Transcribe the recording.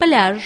пляж